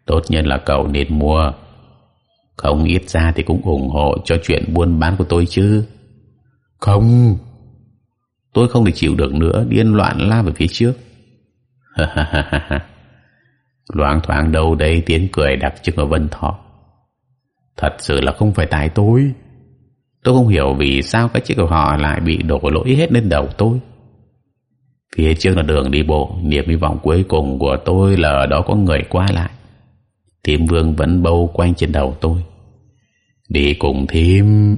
Tốt nhất là cậu nên mua. Không ít ra thì cũng ủng hộ cho chuyện buôn bán của tôi chứ. Không. Tôi không thể chịu được nữa điên loạn la về phía trước. [laughs] Loáng thoáng đâu đây tiếng cười đặc trưng ở vân thọ. Thật sự là không phải tại tôi tôi không hiểu vì sao cái chiếc của họ lại bị đổ lỗi hết lên đầu tôi. Phía trước là đường đi bộ, niềm hy vọng cuối cùng của tôi là ở đó có người qua lại. Thím vương vẫn bâu quanh trên đầu tôi. Đi cùng thím.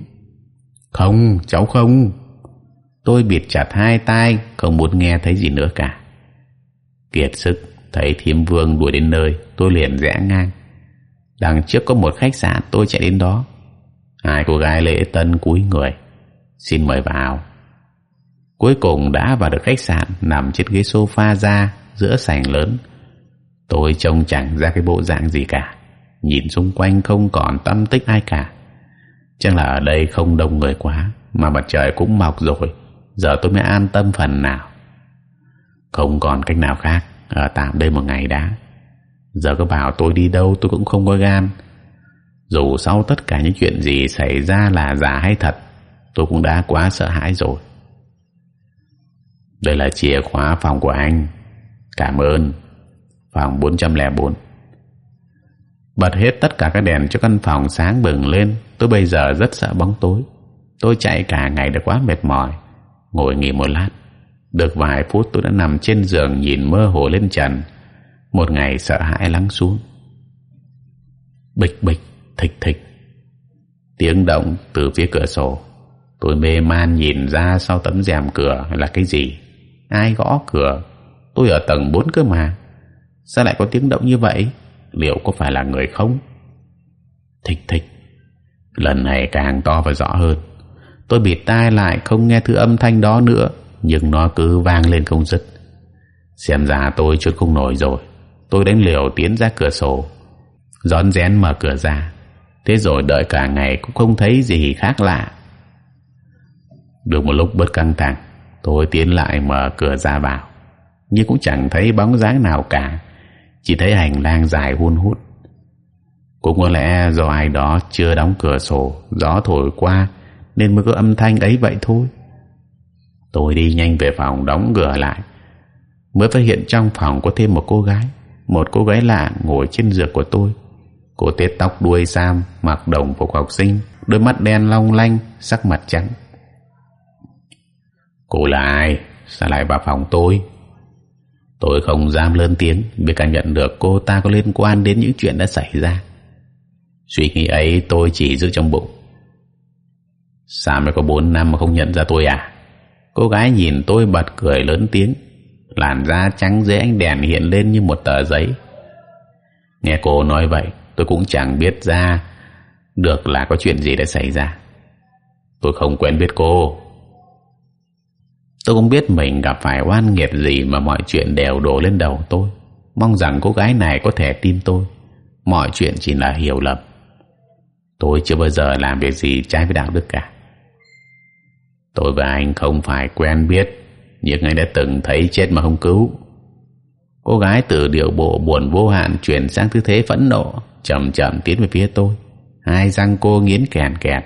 Không, cháu không. Tôi bịt chặt hai tay, không muốn nghe thấy gì nữa cả. Kiệt sức, thấy thím vương đuổi đến nơi, tôi liền rẽ ngang. Đằng trước có một khách sạn, tôi chạy đến đó hai cô gái lễ tân cúi người. Xin mời vào. Cuối cùng đã vào được khách sạn, nằm trên ghế sofa ra, giữa sảnh lớn. Tôi trông chẳng ra cái bộ dạng gì cả. Nhìn xung quanh không còn tâm tích ai cả. Chắc là ở đây không đông người quá, mà mặt trời cũng mọc rồi. Giờ tôi mới an tâm phần nào. Không còn cách nào khác, ở tạm đây một ngày đã. Giờ có bảo tôi đi đâu tôi cũng không có gan dù sau tất cả những chuyện gì xảy ra là giả hay thật, tôi cũng đã quá sợ hãi rồi. Đây là chìa khóa phòng của anh. Cảm ơn. Phòng 404 bật hết tất cả các đèn cho căn phòng sáng bừng lên. Tôi bây giờ rất sợ bóng tối. Tôi chạy cả ngày đã quá mệt mỏi. Ngồi nghỉ một lát. Được vài phút tôi đã nằm trên giường nhìn mơ hồ lên trần. Một ngày sợ hãi lắng xuống. Bịch bịch thịch thịch. Tiếng động từ phía cửa sổ. Tôi mê man nhìn ra sau tấm rèm cửa là cái gì. Ai gõ cửa? Tôi ở tầng bốn cơ mà. Sao lại có tiếng động như vậy? Liệu có phải là người không? Thịch thịch. Lần này càng to và rõ hơn. Tôi bịt tai lại không nghe thứ âm thanh đó nữa, nhưng nó cứ vang lên không dứt. Xem ra tôi chưa không nổi rồi. Tôi đánh liều tiến ra cửa sổ. Rón rén mở cửa ra thế rồi đợi cả ngày cũng không thấy gì khác lạ. Được một lúc bớt căng thẳng, tôi tiến lại mở cửa ra vào. Nhưng cũng chẳng thấy bóng dáng nào cả, chỉ thấy hành lang dài hun hút. Cũng có lẽ do ai đó chưa đóng cửa sổ, gió thổi qua, nên mới có âm thanh ấy vậy thôi. Tôi đi nhanh về phòng đóng cửa lại, mới phát hiện trong phòng có thêm một cô gái, một cô gái lạ ngồi trên giường của tôi cô tết tóc đuôi sam, mặc đồng phục học sinh, đôi mắt đen long lanh, sắc mặt trắng. Cô là ai? Sao lại vào phòng tôi? Tôi không dám lớn tiếng vì cảm nhận được cô ta có liên quan đến những chuyện đã xảy ra. Suy nghĩ ấy tôi chỉ giữ trong bụng. Sao mới có bốn năm mà không nhận ra tôi à? Cô gái nhìn tôi bật cười lớn tiếng, làn da trắng dưới ánh đèn hiện lên như một tờ giấy. Nghe cô nói vậy tôi cũng chẳng biết ra được là có chuyện gì đã xảy ra. Tôi không quen biết cô. Tôi không biết mình gặp phải oan nghiệt gì mà mọi chuyện đều đổ lên đầu tôi. Mong rằng cô gái này có thể tin tôi. Mọi chuyện chỉ là hiểu lầm. Tôi chưa bao giờ làm việc gì trái với đạo đức cả. Tôi và anh không phải quen biết. Nhưng anh đã từng thấy chết mà không cứu. Cô gái từ điệu bộ buồn vô hạn chuyển sang tư thế phẫn nộ chậm chậm tiến về phía tôi. Hai răng cô nghiến kẹt kẹt,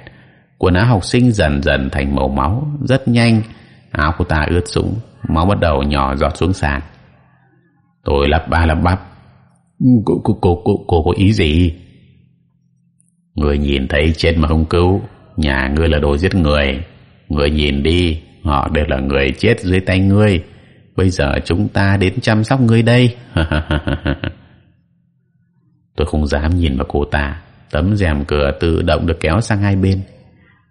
quần áo học sinh dần dần thành màu máu, rất nhanh, áo cô ta ướt sũng, máu bắt đầu nhỏ giọt xuống sàn. Tôi lắp ba lắp bắp, cô cô cô cô cô có ý gì? Người nhìn thấy chết mà không cứu, nhà ngươi là đồ giết người. Người nhìn đi, họ đều là người chết dưới tay ngươi. Bây giờ chúng ta đến chăm sóc ngươi đây. [laughs] tôi không dám nhìn vào cô ta. Tấm rèm cửa tự động được kéo sang hai bên.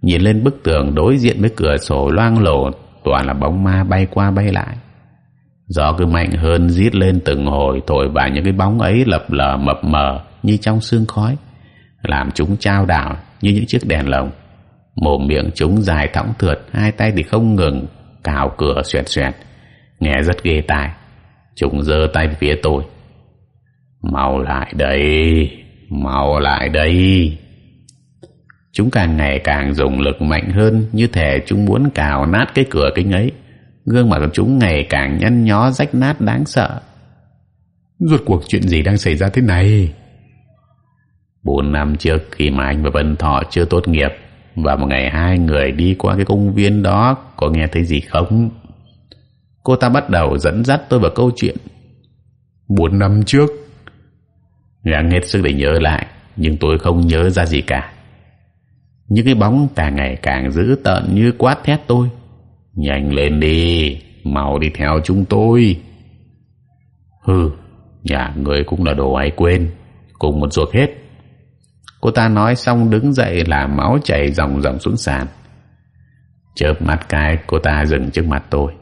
Nhìn lên bức tường đối diện với cửa sổ loang lổ, toàn là bóng ma bay qua bay lại. Gió cứ mạnh hơn rít lên từng hồi, thổi vào những cái bóng ấy lập lờ mập mờ như trong sương khói, làm chúng trao đảo như những chiếc đèn lồng. Mồm miệng chúng dài thõng thượt, hai tay thì không ngừng, cào cửa xoẹt xoẹt, nghe rất ghê tai. Chúng giơ tay về phía tôi mau lại đây mau lại đây. Chúng càng ngày càng dùng lực mạnh hơn như thể chúng muốn cào nát cái cửa kính ấy. Gương mặt của chúng ngày càng nhăn nhó rách nát đáng sợ. Rốt cuộc chuyện gì đang xảy ra thế này? Bốn năm trước khi mà anh và Vân Thọ chưa tốt nghiệp và một ngày hai người đi qua cái công viên đó có nghe thấy gì không? Cô ta bắt đầu dẫn dắt tôi vào câu chuyện. Bốn năm trước gắng hết sức để nhớ lại, nhưng tôi không nhớ ra gì cả. Những cái bóng càng ngày càng dữ tợn như quát thét tôi. Nhanh lên đi, mau đi theo chúng tôi. Hừ, nhà người cũng là đồ ai quên, cùng một ruột hết. Cô ta nói xong đứng dậy làm máu chảy ròng ròng xuống sàn. Chớp mắt cái, cô ta dừng trước mặt tôi.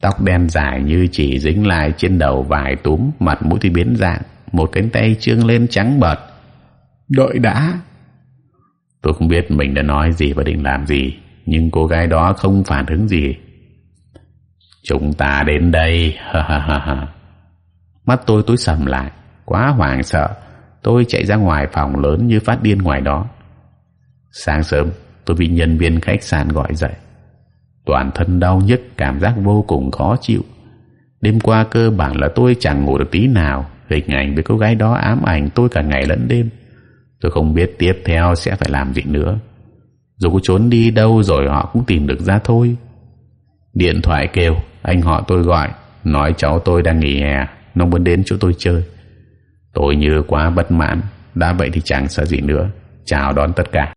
Tóc đen dài như chỉ dính lại trên đầu vài túm mặt mũi thì biến dạng một cánh tay trương lên trắng bợt đợi đã. Tôi không biết mình đã nói gì và định làm gì nhưng cô gái đó không phản ứng gì. Chúng ta đến đây. Mắt tôi tối sầm lại quá hoảng sợ. Tôi chạy ra ngoài phòng lớn như phát điên ngoài đó. Sáng sớm tôi bị nhân viên khách sạn gọi dậy. Toàn thân đau nhức cảm giác vô cùng khó chịu. Đêm qua cơ bản là tôi chẳng ngủ được tí nào hình ảnh với cô gái đó ám ảnh tôi cả ngày lẫn đêm. Tôi không biết tiếp theo sẽ phải làm gì nữa. Dù có trốn đi đâu rồi họ cũng tìm được ra thôi. Điện thoại kêu, anh họ tôi gọi, nói cháu tôi đang nghỉ hè, nó muốn đến chỗ tôi chơi. Tôi như quá bất mãn, đã vậy thì chẳng sợ gì nữa. Chào đón tất cả.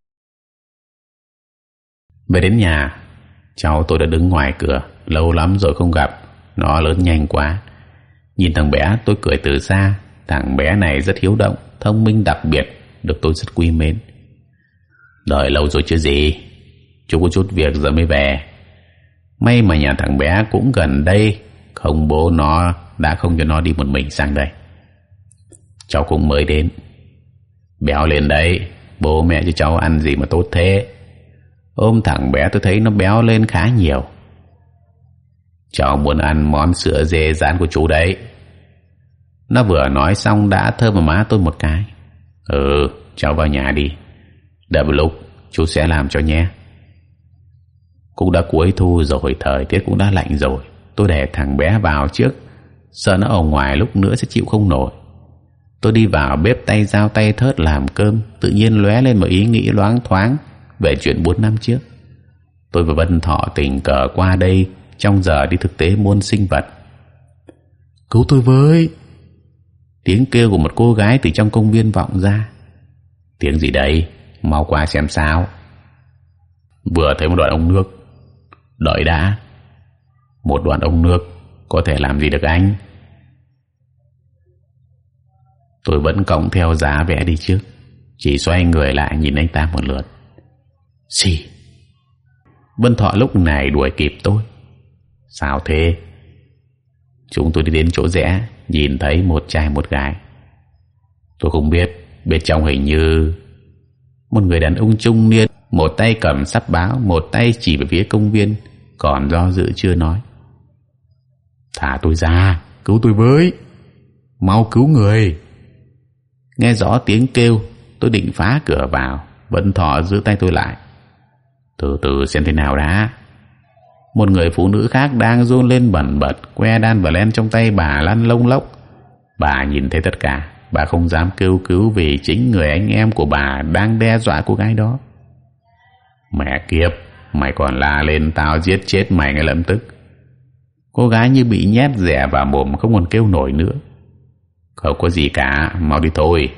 Về đến nhà, cháu tôi đã đứng ngoài cửa, lâu lắm rồi không gặp. Nó lớn nhanh quá nhìn thằng bé, tôi cười từ xa. Thằng bé này rất hiếu động, thông minh đặc biệt, được tôi rất quý mến. Đợi lâu rồi chứ gì? Chú có chút việc giờ mới về. May mà nhà thằng bé cũng gần đây, không bố nó đã không cho nó đi một mình sang đây. Cháu cũng mới đến. Béo lên đấy, bố mẹ cho cháu ăn gì mà tốt thế? Ôm thằng bé, tôi thấy nó béo lên khá nhiều cháu muốn ăn món sữa dê rán của chú đấy. Nó vừa nói xong đã thơm vào má tôi một cái. Ừ cháu vào nhà đi. Đợi một lúc, chú sẽ làm cho nhé. Cũng đã cuối thu rồi, thời tiết cũng đã lạnh rồi. Tôi để thằng bé vào trước. Sợ nó ở ngoài lúc nữa sẽ chịu không nổi. Tôi đi vào bếp tay dao tay thớt làm cơm, tự nhiên lóe lên một ý nghĩ loáng thoáng về chuyện bốn năm trước. Tôi và vân thọ tình cờ qua đây trong giờ đi thực tế muôn sinh vật. Cứu tôi với. Tiếng kêu của một cô gái từ trong công viên vọng ra. Tiếng gì đây mau qua xem sao. Vừa thấy một đoạn ống nước. Đợi đã. Một đoạn ống nước có thể làm gì được anh? Tôi vẫn cõng theo giá vẽ đi trước. Chỉ xoay người lại nhìn anh ta một lượt. Xì. Vân thọ lúc này đuổi kịp tôi sao thế? Chúng tôi đi đến chỗ rẽ, nhìn thấy một trai, một gái. Tôi không biết, bên trong hình như một người đàn ông trung niên, một tay cầm sắp báo, một tay chỉ về phía công viên, còn do dự chưa nói. Thả tôi ra, cứu tôi với. Mau cứu người. Nghe rõ tiếng kêu, tôi định phá cửa vào, vẫn thọ giữ tay tôi lại. Từ từ xem thế nào đã một người phụ nữ khác đang run lên bẩn bật, que đan và len trong tay bà lăn lông lốc. Bà nhìn thấy tất cả, bà không dám kêu cứu vì chính người anh em của bà đang đe dọa cô gái đó. Mẹ kiếp, mày còn la lên tao giết chết mày ngay lập tức. Cô gái như bị nhét rẻ vào mồm không còn kêu nổi nữa. Không có gì cả, mau đi thôi.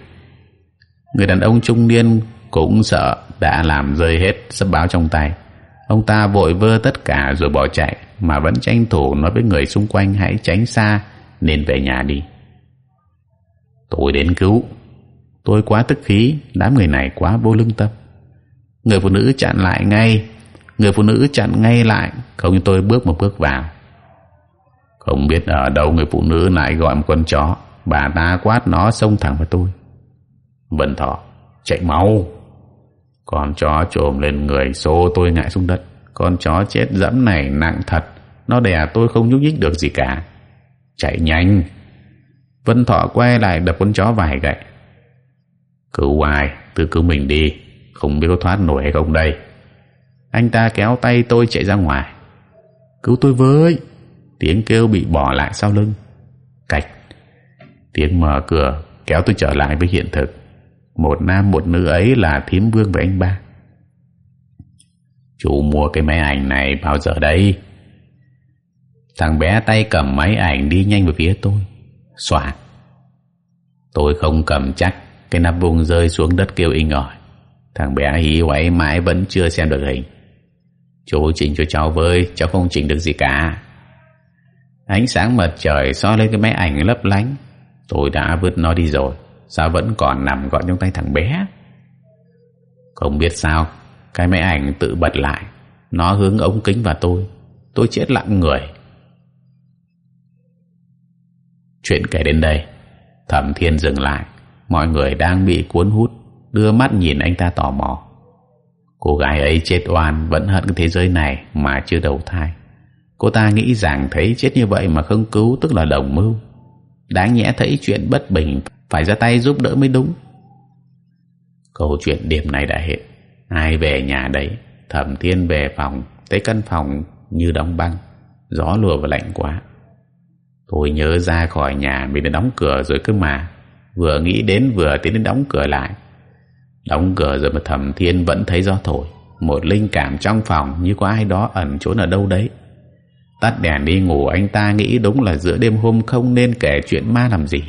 Người đàn ông trung niên cũng sợ đã làm rơi hết sấp báo trong tay ông ta vội vơ tất cả rồi bỏ chạy, mà vẫn tranh thủ nói với người xung quanh hãy tránh xa, nên về nhà đi. Tôi đến cứu. Tôi quá tức khí, đám người này quá vô lương tâm. Người phụ nữ chặn lại ngay. Người phụ nữ chặn ngay lại, không như tôi bước một bước vào. Không biết ở đâu người phụ nữ lại gọi một con chó. Bà ta quát nó xông thẳng vào tôi. Vân thọ, chạy mau con chó trồm lên người, xô tôi ngã xuống đất. Con chó chết dẫm này nặng thật. Nó đè tôi không nhúc nhích được gì cả. Chạy nhanh. Vân thọ quay lại đập con chó vài gậy. Cứu ai? Tự cứu mình đi. Không biết có thoát nổi hay không đây. Anh ta kéo tay tôi chạy ra ngoài. Cứu tôi với. Tiếng kêu bị bỏ lại sau lưng. Cạch. Tiếng mở cửa, kéo tôi trở lại với hiện thực một nam một nữ ấy là thím vương và anh ba. Chủ mua cái máy ảnh này bao giờ đây? Thằng bé tay cầm máy ảnh đi nhanh về phía tôi. Xoạt tôi không cầm chắc, cái nắp vùng rơi xuống đất kêu inh ỏi. Thằng bé hí hoáy mãi vẫn chưa xem được hình. Chú chỉnh cho cháu với, cháu không chỉnh được gì cả. Ánh sáng mặt trời so lên cái máy ảnh lấp lánh. Tôi đã vứt nó đi rồi sao vẫn còn nằm gọn trong tay thằng bé? Không biết sao, cái máy ảnh tự bật lại. Nó hướng ống kính vào tôi. Tôi chết lặng người. Chuyện kể đến đây. Thẩm thiên dừng lại. Mọi người đang bị cuốn hút, đưa mắt nhìn anh ta tò mò. Cô gái ấy chết oan, vẫn hận cái thế giới này mà chưa đầu thai. Cô ta nghĩ rằng thấy chết như vậy mà không cứu, tức là đồng mưu. Đáng nhẽ thấy chuyện bất bình phải ra tay giúp đỡ mới đúng. Câu chuyện đêm này đã hết. Ai về nhà đấy, thẩm thiên về phòng thấy căn phòng như đóng băng. Gió lùa và lạnh quá. Tôi nhớ ra khỏi nhà mình đã đóng cửa rồi cơ mà. Vừa nghĩ đến vừa tiến đến đóng cửa lại. Đóng cửa rồi mà thẩm thiên vẫn thấy gió thổi. Một linh cảm trong phòng như có ai đó ẩn trốn ở đâu đấy. Tắt đèn đi ngủ, anh ta nghĩ đúng là giữa đêm hôm không nên kể chuyện ma làm gì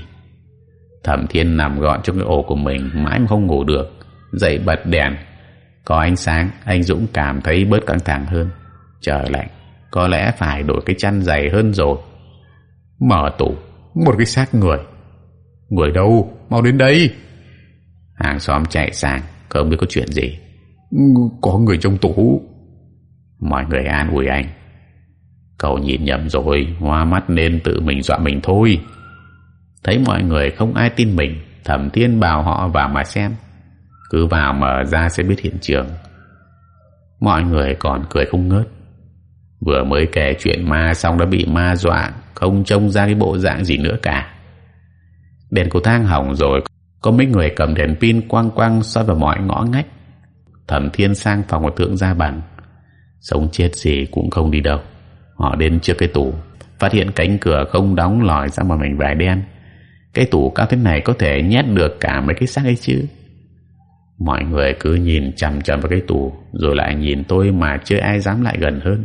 thẩm thiên nằm gọn trong cái ổ của mình, mãi mà không ngủ được. Dậy bật đèn. Có ánh sáng, anh dũng cảm thấy bớt căng thẳng hơn. Trời lạnh, có lẽ phải đổi cái chăn dày hơn rồi. Mở tủ, một cái xác người. Người đâu? Mau đến đây. Hàng xóm chạy sang, không biết có chuyện gì. Có người trong tủ. Mọi người an ủi anh. Cậu nhìn nhầm rồi, hoa mắt nên tự mình dọa mình thôi thấy mọi người không ai tin mình, thẩm thiên bảo họ vào mà xem. Cứ vào mở ra sẽ biết hiện trường. Mọi người còn cười không ngớt. Vừa mới kể chuyện ma xong đã bị ma dọa, không trông ra cái bộ dạng gì nữa cả. Đèn cầu thang hỏng rồi, có mấy người cầm đèn pin quang quang soi vào mọi ngõ ngách. Thẩm thiên sang phòng của thượng gia bằng sống chết gì cũng không đi đâu. Họ đến trước cái tủ, phát hiện cánh cửa không đóng lòi ra một mảnh vải đen cái tủ cao thế này có thể nhét được cả mấy cái xác ấy chứ? Mọi người cứ nhìn chằm chằm vào cái tủ, rồi lại nhìn tôi mà chưa ai dám lại gần hơn.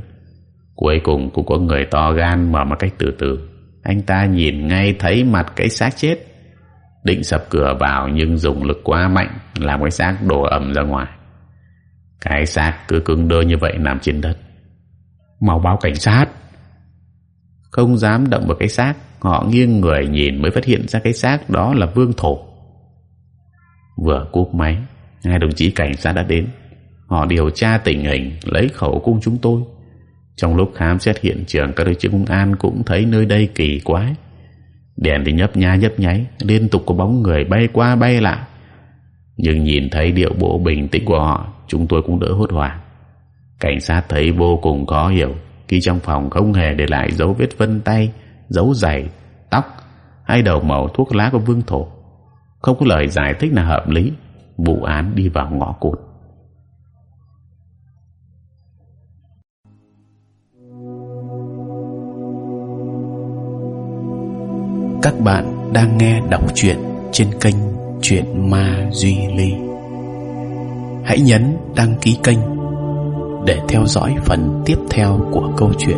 Cuối cùng cũng có người to gan mở một cách từ từ. Anh ta nhìn ngay thấy mặt cái xác chết. Định sập cửa vào nhưng dùng lực quá mạnh, làm cái xác đổ ẩm ra ngoài. Cái xác cứ cứng đơ như vậy nằm trên đất. Mau báo cảnh sát! Không dám động vào cái xác. Họ nghiêng người nhìn mới phát hiện ra cái xác đó là vương thổ. Vừa cúp máy hai đồng chí cảnh sát đã đến. Họ điều tra tình hình, lấy khẩu cung chúng tôi. Trong lúc khám xét hiện trường, các đồng chí công an cũng thấy nơi đây kỳ quái. Đèn thì nhấp nha nhấp nháy, liên tục có bóng người bay qua bay lại. Nhưng nhìn thấy điệu bộ bình tĩnh của họ, chúng tôi cũng đỡ hốt hoảng. Cảnh sát thấy vô cùng khó hiểu khi trong phòng không hề để lại dấu vết vân tay, dấu giày, tóc hay đầu màu thuốc lá của vương thổ, không có lời giải thích nào hợp lý, vụ án đi vào ngõ cụt các bạn đang nghe đọc truyện trên kênh Chuyện Ma Duy Ly. Hãy nhấn đăng ký kênh để theo dõi phần tiếp theo của câu chuyện.